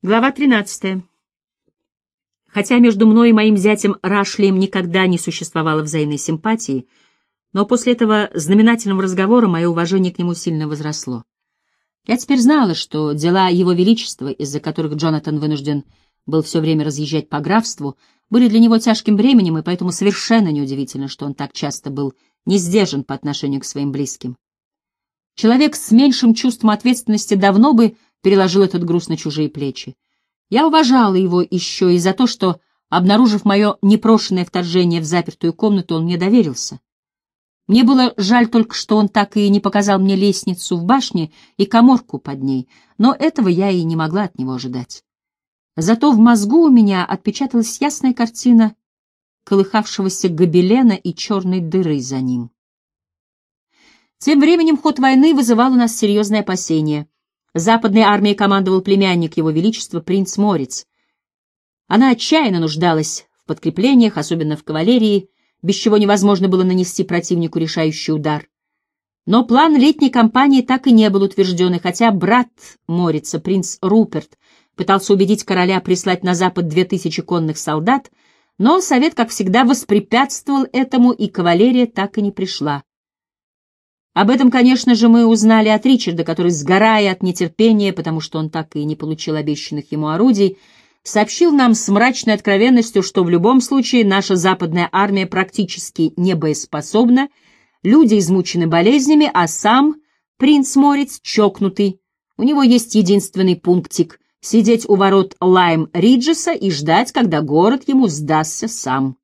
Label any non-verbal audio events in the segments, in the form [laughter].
Глава 13. Хотя между мной и моим зятем Рашлием никогда не существовало взаимной симпатии, но после этого знаменательного разговора мое уважение к нему сильно возросло. Я теперь знала, что дела Его Величества, из-за которых Джонатан вынужден был все время разъезжать по графству, были для него тяжким бременем, и поэтому совершенно неудивительно, что он так часто был не по отношению к своим близким. Человек с меньшим чувством ответственности давно бы переложил этот груз на чужие плечи. Я уважала его еще и за то, что, обнаружив мое непрошенное вторжение в запертую комнату, он мне доверился. Мне было жаль только, что он так и не показал мне лестницу в башне и коморку под ней, но этого я и не могла от него ожидать. Зато в мозгу у меня отпечаталась ясная картина колыхавшегося гобелена и черной дыры за ним. Тем временем ход войны вызывал у нас серьезные опасения — Западной армией командовал племянник его величества, принц Морец. Она отчаянно нуждалась в подкреплениях, особенно в кавалерии, без чего невозможно было нанести противнику решающий удар. Но план летней кампании так и не был утвержден, и хотя брат Морица, принц Руперт, пытался убедить короля прислать на запад две тысячи конных солдат, но совет, как всегда, воспрепятствовал этому, и кавалерия так и не пришла. Об этом, конечно же, мы узнали от Ричарда, который, сгорая от нетерпения, потому что он так и не получил обещанных ему орудий, сообщил нам с мрачной откровенностью, что в любом случае наша западная армия практически не боеспособна, люди измучены болезнями, а сам принц Морец чокнутый. У него есть единственный пунктик — сидеть у ворот Лайм-Риджеса и ждать, когда город ему сдастся сам.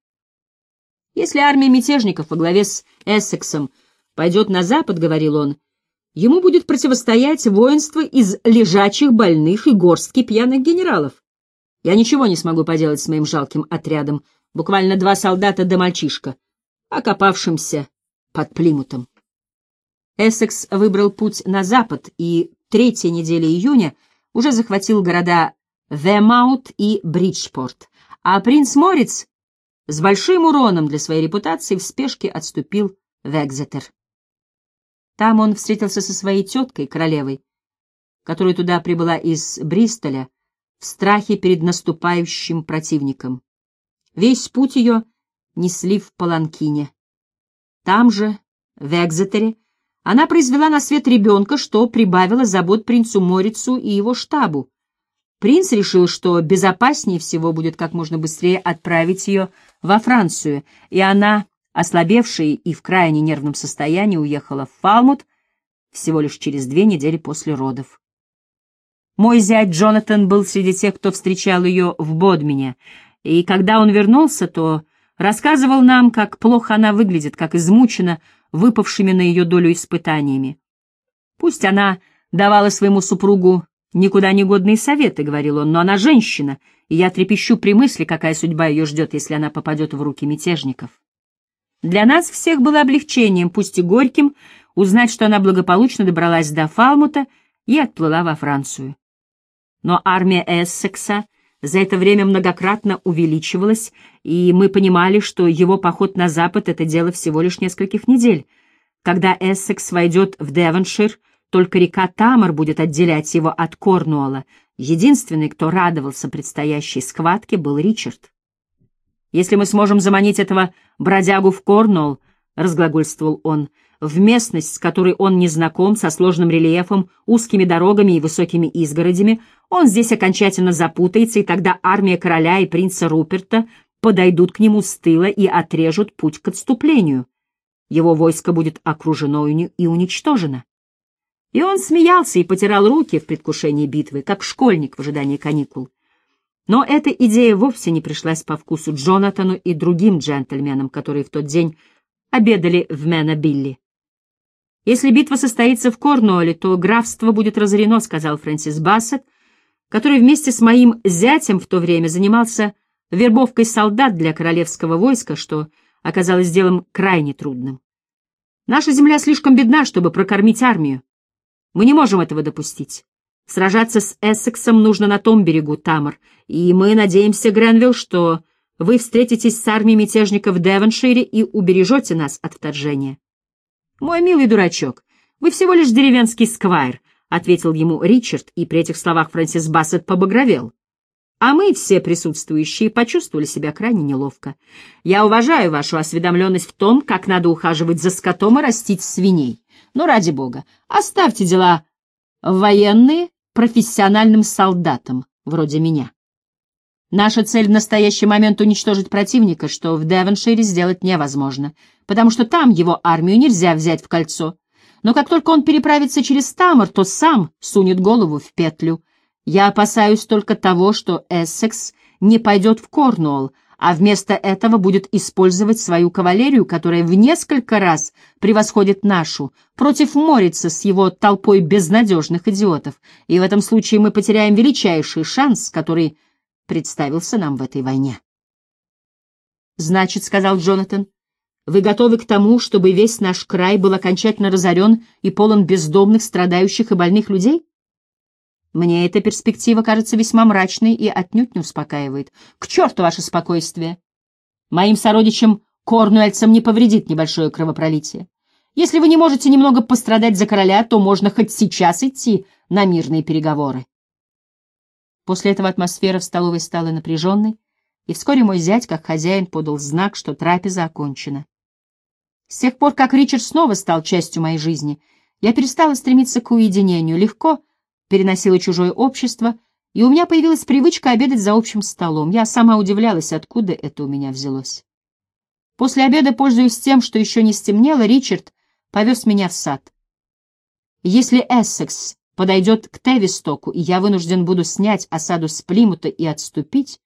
Если армия мятежников во главе с Эссексом — пойдет на запад, — говорил он, — ему будет противостоять воинство из лежачих больных и горстки пьяных генералов. Я ничего не смогу поделать с моим жалким отрядом, буквально два солдата да мальчишка, окопавшимся под Плимутом. Эссекс выбрал путь на запад и третьей недели июня уже захватил города Вемаут и Бриджпорт, а принц Морец с большим уроном для своей репутации в спешке отступил в Экзетер. Там он встретился со своей теткой, королевой, которая туда прибыла из Бристоля в страхе перед наступающим противником. Весь путь ее несли в Паланкине. Там же, в Экзетере, она произвела на свет ребенка, что прибавило забот принцу Морицу и его штабу. Принц решил, что безопаснее всего будет как можно быстрее отправить ее во Францию, и она ослабевшая и в крайне нервном состоянии, уехала в Фалмут всего лишь через две недели после родов. Мой зять Джонатан был среди тех, кто встречал ее в Бодмине, и когда он вернулся, то рассказывал нам, как плохо она выглядит, как измучена выпавшими на ее долю испытаниями. Пусть она давала своему супругу никуда не годные советы, — говорил он, — но она женщина, и я трепещу при мысли, какая судьба ее ждет, если она попадет в руки мятежников. Для нас всех было облегчением, пусть и горьким, узнать, что она благополучно добралась до Фалмута и отплыла во Францию. Но армия Эссекса за это время многократно увеличивалась, и мы понимали, что его поход на запад — это дело всего лишь нескольких недель. Когда Эссекс войдет в Девоншир, только река Тамар будет отделять его от Корнуолла. Единственный, кто радовался предстоящей схватке, был Ричард. Если мы сможем заманить этого бродягу в Корнуолл, — разглагольствовал он, — в местность, с которой он не знаком, со сложным рельефом, узкими дорогами и высокими изгородями, он здесь окончательно запутается, и тогда армия короля и принца Руперта подойдут к нему с тыла и отрежут путь к отступлению. Его войско будет окружено и уничтожено. И он смеялся и потирал руки в предвкушении битвы, как школьник в ожидании каникул. Но эта идея вовсе не пришлась по вкусу Джонатану и другим джентльменам, которые в тот день обедали в Мэна-Билли. «Если битва состоится в Корнуолле, то графство будет разорено», — сказал Фрэнсис Бассет, который вместе с моим зятем в то время занимался вербовкой солдат для королевского войска, что оказалось делом крайне трудным. «Наша земля слишком бедна, чтобы прокормить армию. Мы не можем этого допустить. Сражаться с Эссексом нужно на том берегу, Тамар, и мы надеемся, Гренвилл, что вы встретитесь с армией мятежников в Девоншире и убережете нас от вторжения. Мой милый дурачок, вы всего лишь деревенский сквайр, ответил ему Ричард, и при этих словах Фрэнсис Бассет побагровел. А мы, все присутствующие, почувствовали себя крайне неловко. Я уважаю вашу осведомленность в том, как надо ухаживать за скотом и растить свиней. Но ради бога, оставьте дела военные профессиональным солдатам, вроде меня. Наша цель в настоящий момент уничтожить противника, что в Девоншире сделать невозможно, потому что там его армию нельзя взять в кольцо. Но как только он переправится через Тамор, то сам сунет голову в петлю. Я опасаюсь только того, что Эссекс не пойдет в Корнуолл, а вместо этого будет использовать свою кавалерию, которая в несколько раз превосходит нашу, против Морица с его толпой безнадежных идиотов. И в этом случае мы потеряем величайший шанс, который представился нам в этой войне. «Значит, — сказал Джонатан, вы готовы к тому, чтобы весь наш край был окончательно разорен и полон бездомных, страдающих и больных людей? Мне эта перспектива кажется весьма мрачной и отнюдь не успокаивает. К черту ваше спокойствие! Моим сородичам Корнуэльцам не повредит небольшое кровопролитие. Если вы не можете немного пострадать за короля, то можно хоть сейчас идти на мирные переговоры. После этого атмосфера в столовой стала напряженной, и вскоре мой зять, как хозяин, подал знак, что трапеза окончена. С тех пор, как Ричард снова стал частью моей жизни, я перестала стремиться к уединению, легко переносила чужое общество, и у меня появилась привычка обедать за общим столом. Я сама удивлялась, откуда это у меня взялось. После обеда, пользуясь тем, что еще не стемнело, Ричард повез меня в сад. Если Эссекс подойдет к Тевистоку, и я вынужден буду снять осаду с Плимута и отступить,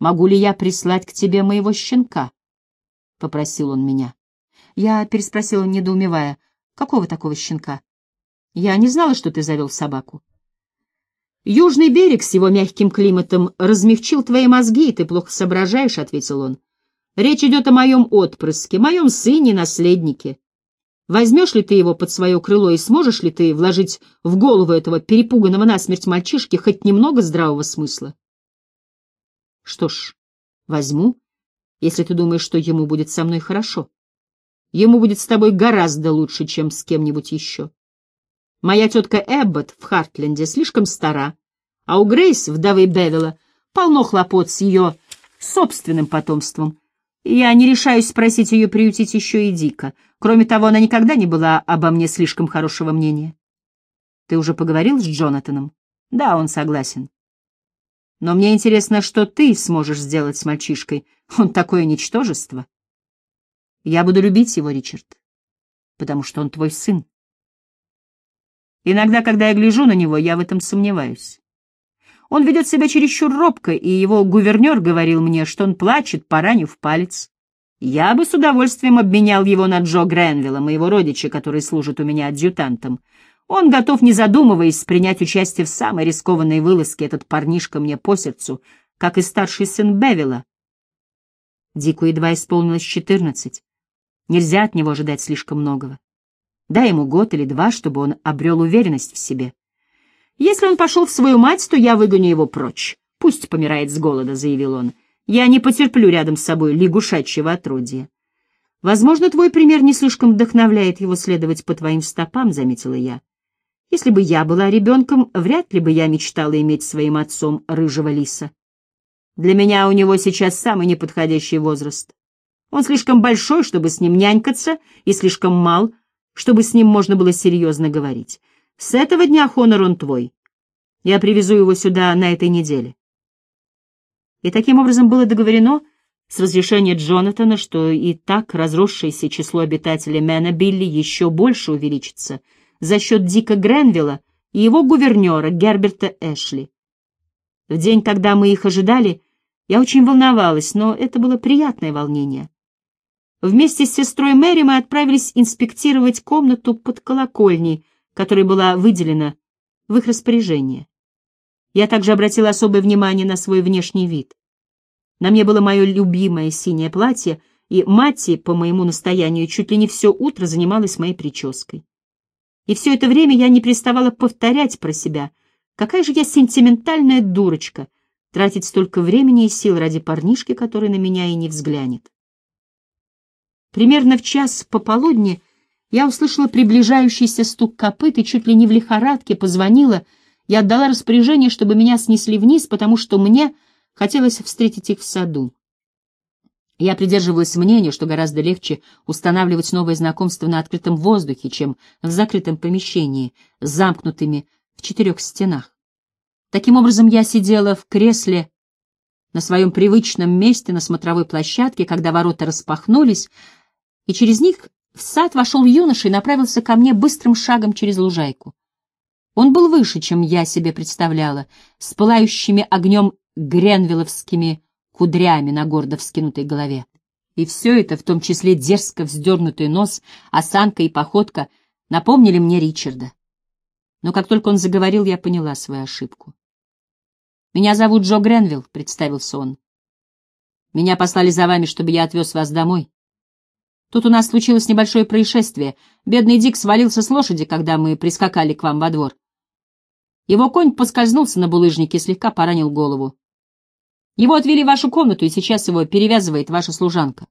могу ли я прислать к тебе моего щенка? — попросил он меня. Я переспросила, недоумевая, какого такого щенка? Я не знала, что ты завел собаку. Южный берег с его мягким климатом размягчил твои мозги, и ты плохо соображаешь, — ответил он. Речь идет о моем отпрыске, моем сыне, наследнике. Возьмешь ли ты его под свое крыло и сможешь ли ты вложить в голову этого перепуганного насмерть мальчишки хоть немного здравого смысла? Что ж, возьму, если ты думаешь, что ему будет со мной хорошо. Ему будет с тобой гораздо лучше, чем с кем-нибудь еще. Моя тетка Эббот в Хартленде слишком стара, а у Грейс, вдовы Бевилла, полно хлопот с ее собственным потомством. Я не решаюсь спросить ее приютить еще и Дика. Кроме того, она никогда не была обо мне слишком хорошего мнения. Ты уже поговорил с Джонатаном? Да, он согласен. Но мне интересно, что ты сможешь сделать с мальчишкой. Он такое ничтожество. Я буду любить его, Ричард, потому что он твой сын. Иногда, когда я гляжу на него, я в этом сомневаюсь. Он ведет себя чересчур робко, и его гувернер говорил мне, что он плачет, поранив палец. Я бы с удовольствием обменял его на Джо Гренвилла, моего родича, который служит у меня адъютантом. Он готов, не задумываясь, принять участие в самой рискованной вылазке, этот парнишка мне по сердцу, как и старший сын Бевилла. Дику едва исполнилось четырнадцать. Нельзя от него ожидать слишком многого. Дай ему год или два, чтобы он обрел уверенность в себе. Если он пошел в свою мать, то я выгоню его прочь. Пусть помирает с голода, — заявил он. Я не потерплю рядом с собой лягушачьего отродья. Возможно, твой пример не слишком вдохновляет его следовать по твоим стопам, — заметила я. Если бы я была ребенком, вряд ли бы я мечтала иметь своим отцом рыжего лиса. Для меня у него сейчас самый неподходящий возраст. Он слишком большой, чтобы с ним нянькаться, и слишком мал, чтобы с ним можно было серьезно говорить. С этого дня, Хонор, он твой. Я привезу его сюда на этой неделе. И таким образом было договорено с разрешения Джонатана, что и так разросшееся число обитателей Мэна Билли еще больше увеличится за счет Дика Гренвилла и его гувернера Герберта Эшли. В день, когда мы их ожидали, я очень волновалась, но это было приятное волнение. Вместе с сестрой Мэри мы отправились инспектировать комнату под колокольней, которая была выделена в их распоряжение. Я также обратила особое внимание на свой внешний вид. На мне было мое любимое синее платье, и Матти, по моему настоянию, чуть ли не все утро занималась моей прической. И все это время я не переставала повторять про себя, какая же я сентиментальная дурочка, тратить столько времени и сил ради парнишки, который на меня и не взглянет. Примерно в час пополудни я услышала приближающийся стук копыт и чуть ли не в лихорадке позвонила и отдала распоряжение, чтобы меня снесли вниз, потому что мне хотелось встретить их в саду. Я придерживалась мнения, что гораздо легче устанавливать новое знакомство на открытом воздухе, чем в закрытом помещении, замкнутыми в четырех стенах. Таким образом, я сидела в кресле на своем привычном месте на смотровой площадке, когда ворота распахнулись, и через них в сад вошел юноша и направился ко мне быстрым шагом через лужайку. Он был выше, чем я себе представляла, с пылающими огнем гренвилловскими кудрями на гордо вскинутой голове. И все это, в том числе дерзко вздернутый нос, осанка и походка, напомнили мне Ричарда. Но как только он заговорил, я поняла свою ошибку. «Меня зовут Джо Гренвилл», — представился он. «Меня послали за вами, чтобы я отвез вас домой. Тут у нас случилось небольшое происшествие. Бедный Дик свалился с лошади, когда мы прискакали к вам во двор. Его конь поскользнулся на булыжнике и слегка поранил голову. Его отвели в вашу комнату, и сейчас его перевязывает ваша служанка.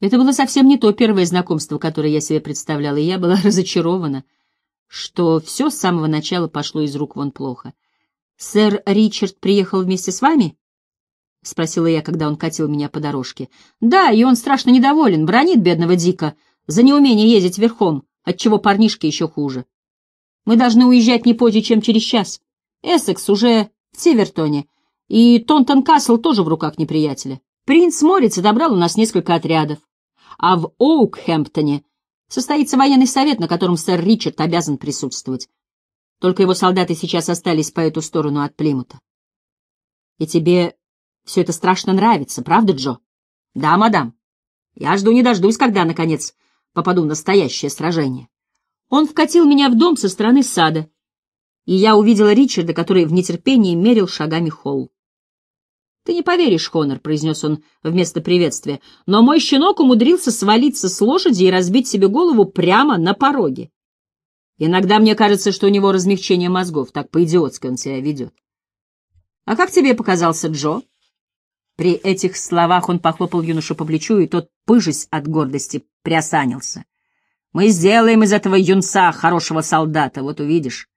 Это было совсем не то первое знакомство, которое я себе представляла, и я была [laughs] разочарована, что все с самого начала пошло из рук вон плохо. «Сэр Ричард приехал вместе с вами?» — спросила я, когда он катил меня по дорожке. «Да, и он страшно недоволен, бронит бедного Дика за неумение ездить верхом, отчего парнишки еще хуже. Мы должны уезжать не позже, чем через час. Эссекс уже в Севертоне, и Тонтон Касл тоже в руках неприятеля. Принц Морец отобрал у нас несколько отрядов. А в Оукхэмптоне состоится военный совет, на котором сэр Ричард обязан присутствовать. Только его солдаты сейчас остались по эту сторону от Плимута. И тебе все это страшно нравится, правда, Джо? Да, мадам. Я жду не дождусь, когда, наконец, попаду в настоящее сражение. Он вкатил меня в дом со стороны сада, и я увидела Ричарда, который в нетерпении мерил шагами холл. «Ты не поверишь, Хонор», — произнес он вместо приветствия, «но мой щенок умудрился свалиться с лошади и разбить себе голову прямо на пороге. Иногда мне кажется, что у него размягчение мозгов, так по-идиотски он себя ведет. А как тебе показался Джо?» При этих словах он похлопал юношу по плечу, и тот, пыжись от гордости, приосанился. «Мы сделаем из этого юнца хорошего солдата, вот увидишь.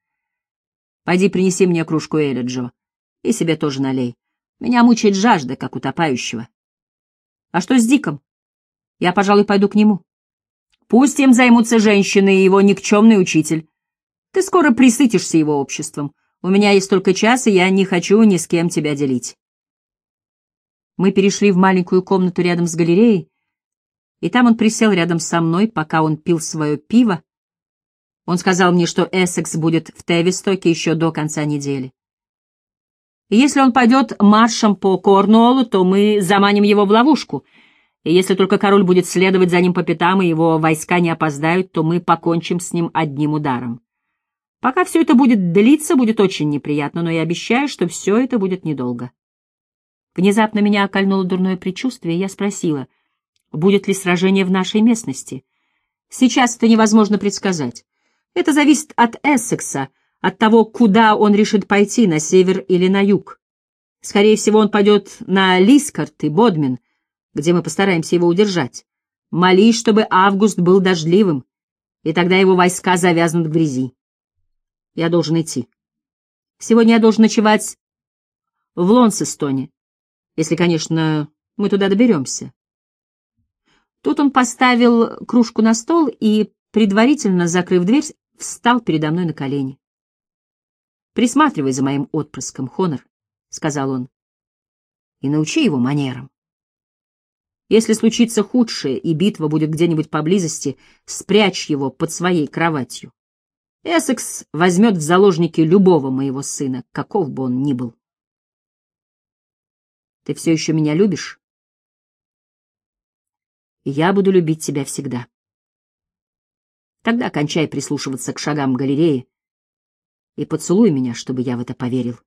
Пойди принеси мне кружку Эля, Джо, и себе тоже налей. Меня мучает жажда, как утопающего. А что с Диком? Я, пожалуй, пойду к нему. Пусть им займутся женщины и его никчемный учитель. Ты скоро присытишься его обществом. У меня есть только час, и я не хочу ни с кем тебя делить. Мы перешли в маленькую комнату рядом с галереей, и там он присел рядом со мной, пока он пил свое пиво. Он сказал мне, что Эссекс будет в Тевистоке еще до конца недели. Если он пойдет маршем по Корнуоллу, то мы заманим его в ловушку. И если только король будет следовать за ним по пятам, и его войска не опоздают, то мы покончим с ним одним ударом. Пока все это будет длиться, будет очень неприятно, но я обещаю, что все это будет недолго. Внезапно меня окольнуло дурное предчувствие, и я спросила, будет ли сражение в нашей местности. Сейчас это невозможно предсказать. Это зависит от Эссекса, от того, куда он решит пойти, на север или на юг. Скорее всего, он пойдет на Лискарт и Бодмин, где мы постараемся его удержать. Молись, чтобы август был дождливым, и тогда его войска завязнут в грязи. Я должен идти. Сегодня я должен ночевать в Лонсестоне, если, конечно, мы туда доберемся. Тут он поставил кружку на стол и, предварительно закрыв дверь, встал передо мной на колени. Присматривай за моим отпрыском, Хонор, — сказал он, — и научи его манерам. Если случится худшее, и битва будет где-нибудь поблизости, спрячь его под своей кроватью. Эссекс возьмет в заложники любого моего сына, каков бы он ни был. Ты все еще меня любишь? Я буду любить тебя всегда. Тогда кончай прислушиваться к шагам галереи и поцелуй меня, чтобы я в это поверил.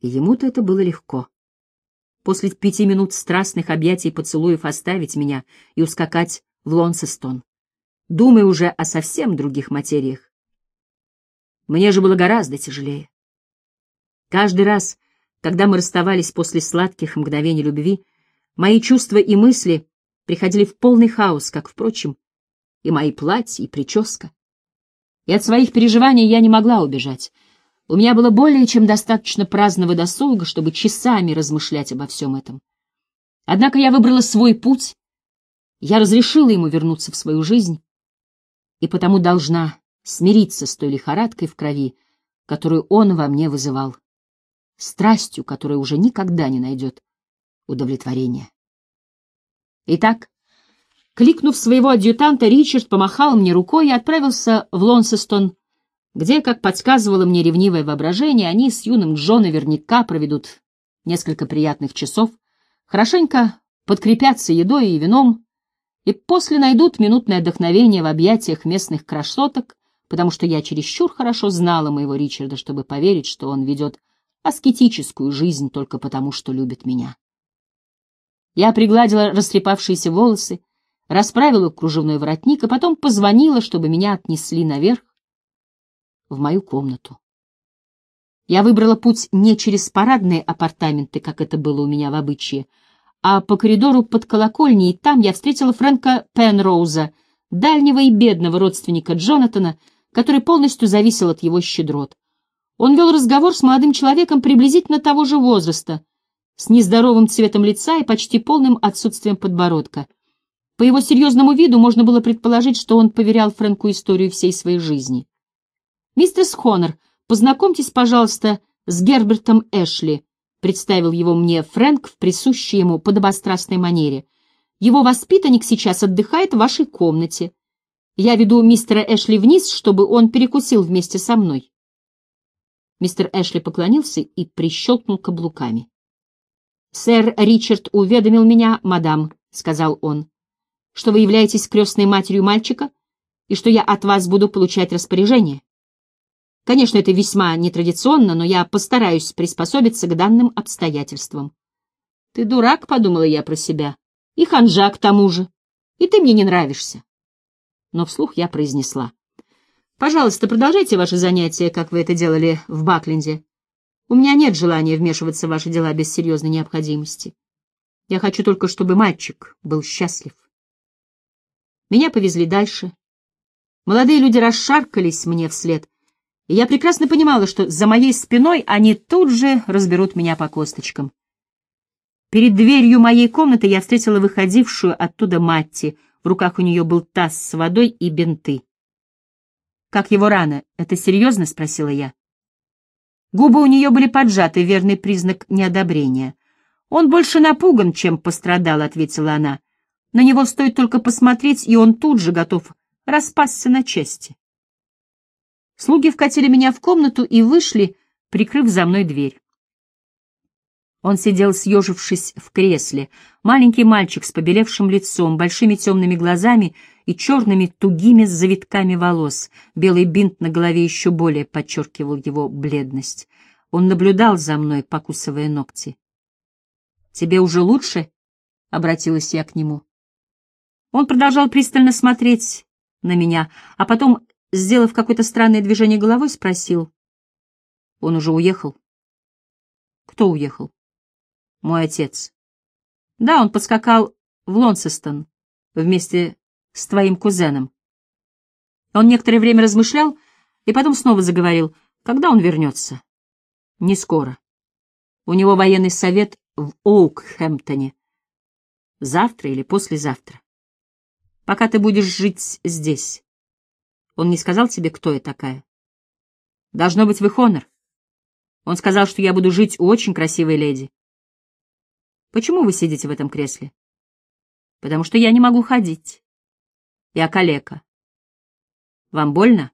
Ему-то это было легко. После пяти минут страстных объятий и поцелуев оставить меня и ускакать в Лонсестон. Думай уже о совсем других материях. Мне же было гораздо тяжелее. Каждый раз, когда мы расставались после сладких мгновений любви, мои чувства и мысли приходили в полный хаос, как, впрочем, и мои платья, и прическа. И от своих переживаний я не могла убежать. У меня было более чем достаточно праздного досуга, чтобы часами размышлять обо всем этом. Однако я выбрала свой путь, я разрешила ему вернуться в свою жизнь, и потому должна смириться с той лихорадкой в крови, которую он во мне вызывал, страстью, которая уже никогда не найдет удовлетворения. Итак, кликнув своего адъютанта, Ричард помахал мне рукой и отправился в Лонсестон, где, как подсказывало мне ревнивое воображение, они с юным Джо наверняка проведут несколько приятных часов, хорошенько подкрепятся едой и вином, и после найдут минутное вдохновение в объятиях местных красоток, потому что я чересчур хорошо знала моего Ричарда, чтобы поверить, что он ведет аскетическую жизнь только потому, что любит меня. Я пригладила растрепавшиеся волосы, расправила кружевной воротник, и потом позвонила, чтобы меня отнесли наверх, в мою комнату. Я выбрала путь не через парадные апартаменты, как это было у меня в обычае, а по коридору под колокольней, и там я встретила Фрэнка Пенроуза, дальнего и бедного родственника Джонатана, который полностью зависел от его щедрот. Он вел разговор с молодым человеком приблизительно того же возраста, с нездоровым цветом лица и почти полным отсутствием подбородка. По его серьезному виду можно было предположить, что он поверял Фрэнку историю всей своей жизни. «Мистер Схонор, познакомьтесь, пожалуйста, с Гербертом Эшли», представил его мне Фрэнк в присущей ему подобострастной манере. «Его воспитанник сейчас отдыхает в вашей комнате. Я веду мистера Эшли вниз, чтобы он перекусил вместе со мной». Мистер Эшли поклонился и прищелкнул каблуками. «Сэр Ричард уведомил меня, мадам», — сказал он, — «что вы являетесь крестной матерью мальчика и что я от вас буду получать распоряжение. Конечно, это весьма нетрадиционно, но я постараюсь приспособиться к данным обстоятельствам. Ты дурак, — подумала я про себя, — и ханжа к тому же, и ты мне не нравишься. Но вслух я произнесла. Пожалуйста, продолжайте ваши занятия, как вы это делали в Бакленде. У меня нет желания вмешиваться в ваши дела без серьезной необходимости. Я хочу только, чтобы мальчик был счастлив. Меня повезли дальше. Молодые люди расшаркались мне вслед, и я прекрасно понимала, что за моей спиной они тут же разберут меня по косточкам. Перед дверью моей комнаты я встретила выходившую оттуда Матти. В руках у нее был таз с водой и бинты. «Как его рана? Это серьезно?» — спросила я. Губы у нее были поджаты, верный признак неодобрения. «Он больше напуган, чем пострадал», — ответила она. «На него стоит только посмотреть, и он тут же готов распасться на части». Слуги вкатили меня в комнату и вышли, прикрыв за мной дверь. Он сидел, съежившись в кресле, маленький мальчик с побелевшим лицом, большими темными глазами и черными тугими завитками волос. Белый бинт на голове еще более подчеркивал его бледность. Он наблюдал за мной, покусывая ногти. «Тебе уже лучше?» — обратилась я к нему. Он продолжал пристально смотреть на меня, а потом сделав какое-то странное движение головой, спросил. Он уже уехал? Кто уехал? Мой отец. Да, он подскакал в Лонсестон вместе с твоим кузеном. Он некоторое время размышлял и потом снова заговорил. Когда он вернется? Не скоро. У него военный совет в Оукхэмптоне. Завтра или послезавтра. Пока ты будешь жить здесь. Он не сказал тебе, кто я такая? Должно быть, вы Хонор. Он сказал, что я буду жить у очень красивой леди. Почему вы сидите в этом кресле? Потому что я не могу ходить. Я калека. Вам больно?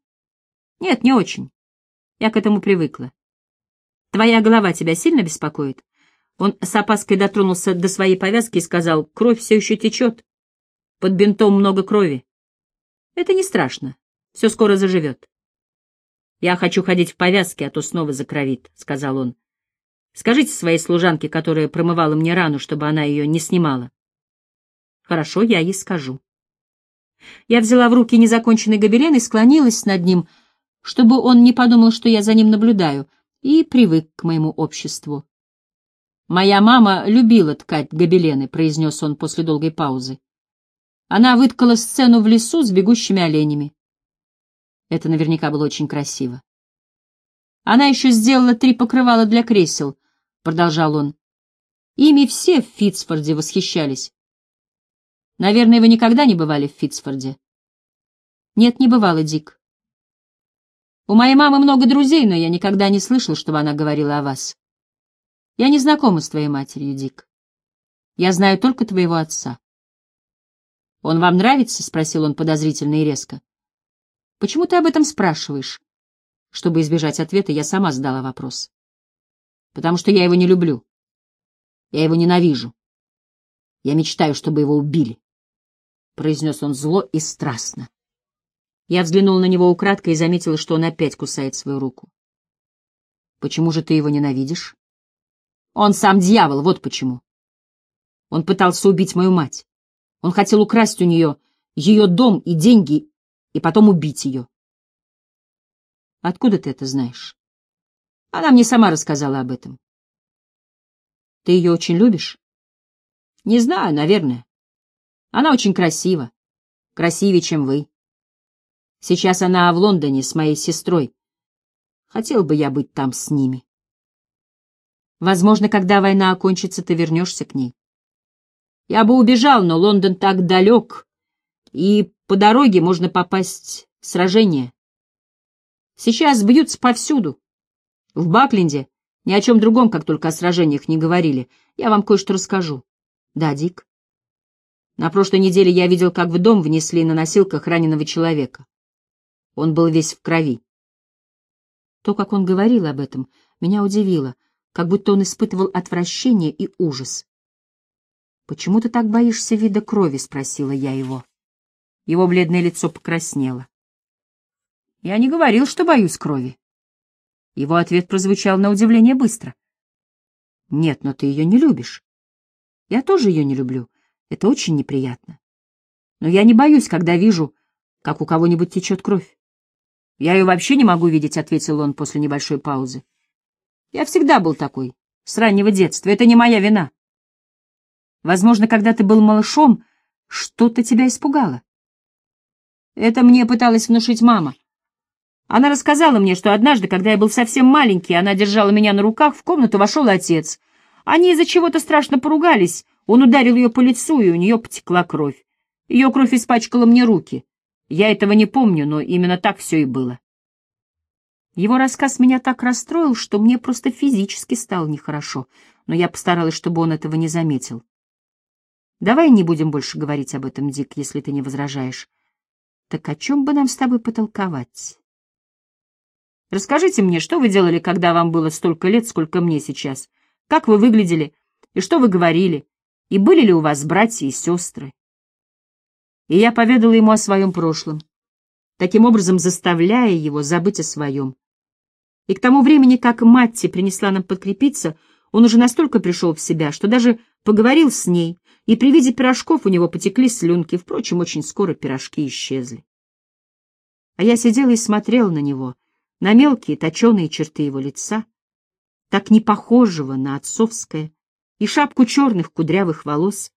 Нет, не очень. Я к этому привыкла. Твоя голова тебя сильно беспокоит? Он с опаской дотронулся до своей повязки и сказал, кровь все еще течет. Под бинтом много крови. Это не страшно. Все скоро заживет. Я хочу ходить в повязке, а то снова закровит, — сказал он. Скажите своей служанке, которая промывала мне рану, чтобы она ее не снимала. Хорошо, я ей скажу. Я взяла в руки незаконченный гобелен и склонилась над ним, чтобы он не подумал, что я за ним наблюдаю, и привык к моему обществу. «Моя мама любила ткать гобелены», — произнес он после долгой паузы. Она выткала сцену в лесу с бегущими оленями. Это наверняка было очень красиво. Она еще сделала три покрывала для кресел, — продолжал он. Ими все в Фитцфорде восхищались. Наверное, вы никогда не бывали в Фитцфорде? Нет, не бывало, Дик. У моей мамы много друзей, но я никогда не слышал, чтобы она говорила о вас. Я не знакома с твоей матерью, Дик. Я знаю только твоего отца. Он вам нравится? — спросил он подозрительно и резко. Почему ты об этом спрашиваешь? Чтобы избежать ответа, я сама задала вопрос. Потому что я его не люблю. Я его ненавижу. Я мечтаю, чтобы его убили. Произнес он зло и страстно. Я взглянула на него украдкой и заметила, что он опять кусает свою руку. Почему же ты его ненавидишь? Он сам дьявол, вот почему. Он пытался убить мою мать. Он хотел украсть у нее ее дом и деньги и потом убить ее. Откуда ты это знаешь? Она мне сама рассказала об этом. Ты ее очень любишь? Не знаю, наверное. Она очень красива. Красивее, чем вы. Сейчас она в Лондоне с моей сестрой. Хотел бы я быть там с ними. Возможно, когда война окончится, ты вернешься к ней. Я бы убежал, но Лондон так далек, и по дороге можно попасть в сражение. Сейчас бьются повсюду. В Бакленде ни о чем другом, как только о сражениях, не говорили. Я вам кое-что расскажу. Да, Дик. На прошлой неделе я видел, как в дом внесли на носилках раненого человека. Он был весь в крови. То, как он говорил об этом, меня удивило, как будто он испытывал отвращение и ужас. «Почему ты так боишься вида крови?» — спросила я его. Его бледное лицо покраснело. Я не говорил, что боюсь крови. Его ответ прозвучал на удивление быстро. Нет, но ты ее не любишь. Я тоже ее не люблю. Это очень неприятно. Но я не боюсь, когда вижу, как у кого-нибудь течет кровь. Я ее вообще не могу видеть, — ответил он после небольшой паузы. Я всегда был такой, с раннего детства. Это не моя вина. Возможно, когда ты был малышом, что-то тебя испугало. Это мне пыталась внушить мама. Она рассказала мне, что однажды, когда я был совсем маленький, она держала меня на руках, в комнату вошел отец. Они из-за чего-то страшно поругались, он ударил ее по лицу, и у нее потекла кровь. Ее кровь испачкала мне руки. Я этого не помню, но именно так все и было. Его рассказ меня так расстроил, что мне просто физически стало нехорошо, но я постаралась, чтобы он этого не заметил. Давай не будем больше говорить об этом, Дик, если ты не возражаешь. Так о чем бы нам с тобой потолковать? Расскажите мне, что вы делали, когда вам было столько лет, сколько мне сейчас? Как вы выглядели? И что вы говорили? И были ли у вас братья и сестры? И я поведала ему о своем прошлом, таким образом заставляя его забыть о своем. И к тому времени, как Матти принесла нам подкрепиться, он уже настолько пришел в себя, что даже поговорил с ней, и при виде пирожков у него потекли слюнки, впрочем, очень скоро пирожки исчезли. А я сидела и смотрела на него — на мелкие точеные черты его лица, так не похожего на отцовское, и шапку черных кудрявых волос.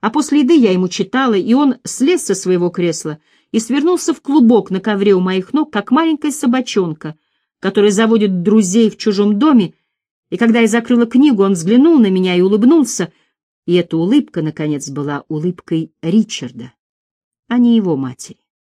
А после еды я ему читала, и он слез со своего кресла и свернулся в клубок на ковре у моих ног, как маленькая собачонка, которая заводит друзей в чужом доме, и когда я закрыла книгу, он взглянул на меня и улыбнулся, и эта улыбка, наконец, была улыбкой Ричарда, а не его матери.